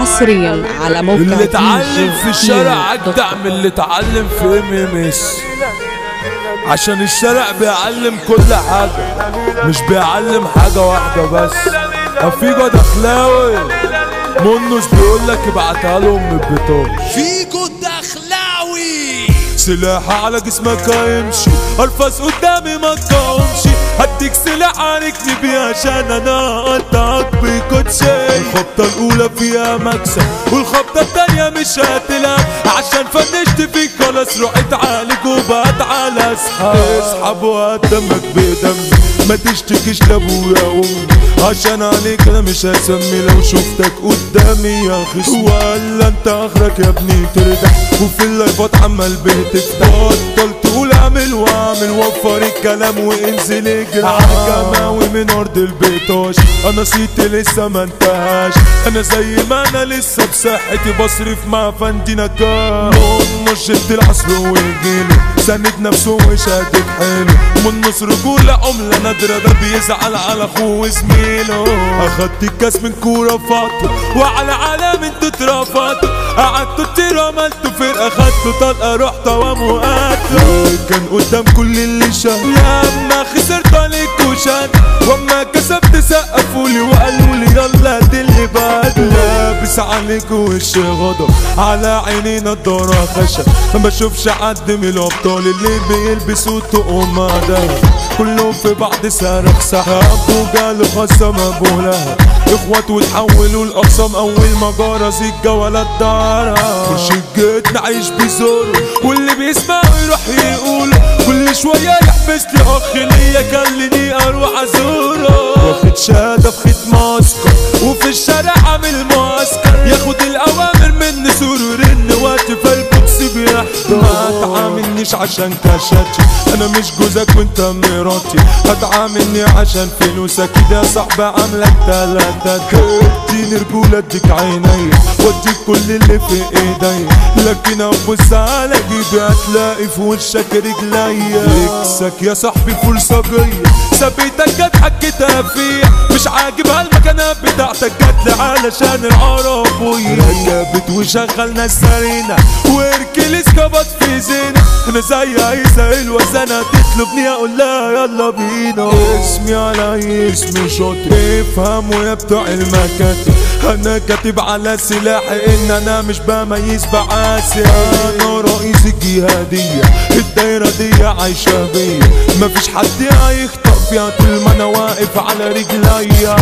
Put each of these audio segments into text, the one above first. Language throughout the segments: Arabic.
حصريا على موقع اللي اتعلم في الشارع اجدع من اللي اتعلم في ام ام اس عشان الشارع بيعلم كل حاجة مش بيعلم حاجة واحدة بس. افيجو دخلاوي منوس بيقولك ابعتها لهم من البطاقة فيكو الدخلاوي سلاح على جسمك هيمشي الفاس قدامي ما تقومش. هديك سلاح عليكني بيه عشان أنا اقطعك بكوتشي الخبطة الأولى فيها مكسب والخبطة التانية مش هتلعب. عشان فنشت فيك خلاص رحت عالج وبقت على أصحاب. اسحب وقدمك بدمي ما تشتكيش لأبويا وأمي. عشان عليك أنا مش هسمي لو شفتك قدامي يا خصم ولا أنت أخرك يا ابني ترتاح وفي اللايفات عمال بتفتح بطل تقول اعمل واعمل وفر الكلام وانزل اجري. عالجماوي من أرض البيطاش أنا صيتي لسه ما انتهاش. أنا زي ما أنا لسه بصحتي بصرف مع فندي نكاش من شد العصر وجيله سند نفسه وشادد حيله من نص رجولة عملة نادرة ده بيزعل على أخوه وزميله. أخدت الكاس من كورة فاطمة وعلى علام أنتوا اترفضتوا قعدتوا كتير عملتوا فرقة خدتوا طلقة رحت ومقاتلوا كان قدام كل اللي شاف لما خسرت عليكوا شان وأما كسبت سقفولي وقالوا لابس عليكوا وش غضب على عيني نضارة خشب ما بشوفش حد من الابطال اللي بيلبسوا تقوم ده كله في بعض صاروخ سحاب وقالوا خصم ابو لهب إخوات وتحولوا الاقسام أول ما جرس الجولة الدارة. مرشد جيت نعيش بزور. واللي بيسمع يروح يقول. كل شوية يحبس لي اخ ليا. كلني أروح أزوره. واخد شهادة تعاملنيش عشان كشاتي أنا مش جوزك وأنت مراتي. هتعاملني عشان فلوسك. كده يا صاحبي عاملك تلاتة. اديني رجولة أديك عيني واديك كل اللي في ايدي لكن أبص على جيبي هتلاقي في وشك رجليا اكسك يا صاحبي فرصة جاية سبيتك جت حكيتها فيا. مش عاجبها المكانة بتاعتك جت لي علشان العربية ركبت وشغلنا السرينة واركلس كبط في زينة. أنا زي عيسى الوزنة تطلبني أقول لها يلا بينا. اسمي على اسمي شاطر افهموا يا بتوع المكاتب. أنا كاتب على سلاحي إن أنا مش بميز بعاسي أنا رئيس الجهادية الدايرة دي عايشة بيا مفيش حد هيخطف فيها طول ما أنا واقف على رجليا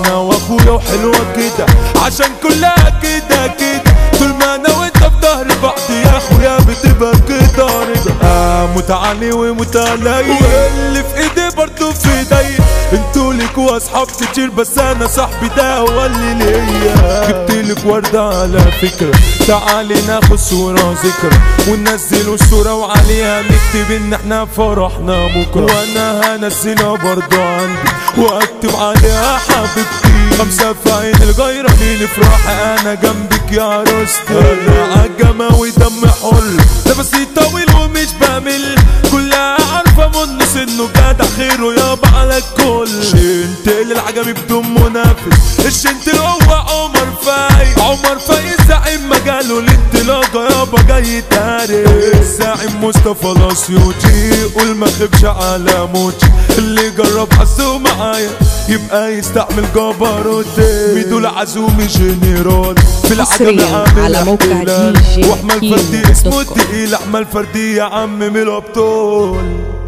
أنا وأخويا وحلوة كده عشان كلها كده كده طول ما أنا وأنت في ظهر بعض يا أخويا بتبقى كده رضا متعالي ومتعالي واللي في إيدي برضه في إيدي. أنتوا ليكوا اصحاب كتير بس أنا صاحبي ده هو اللي ليا. جبتلك وردة على فكرة تعالي ناخد صورة ذكرى وننزلوا الصورة وعليها نكتب إن إحنا فرحنا بكرة. وأنا هنزلها برضه عندي وأكتب عليها حبيبتي. خمسة في عين الغيرة مين افرح أنا جنبك يا عروستي أنا عالجماوي دم حر نفسي طويل ومش بمل منس انه جدع خيره يابا على الكل. شنت للعجمي بدون منافس. الشنت اللي هو عمر فايق عمر فايق زعيم مجاله الانطلاقة يابا جاي تاريخ الزعيم مصطفى الأسيوطي قول ما خبش على موتي اللي جرب حظه معايا. يبقى يستعمل جبروتي. ميدو العزومي جنرال. في العجمي حصرياً عامل احتلال. كيمو فردي اسمه dot com. تقيل. أحمد فردي يا عم من الأبطال.